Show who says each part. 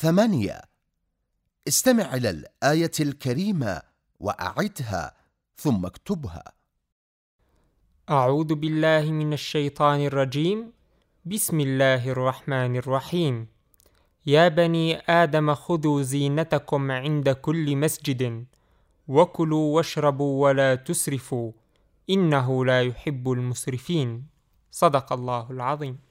Speaker 1: ثمانية. استمع إلى الآية الكريمة وأعدها ثم اكتبها.
Speaker 2: أعوذ بالله من الشيطان الرجيم. بسم الله الرحمن الرحيم. يا بني آدم خذوا زينتكم عند كل مسجد وكلوا واشربوا ولا تسرفوا إنه لا يحب المسرفين. صدق الله العظيم.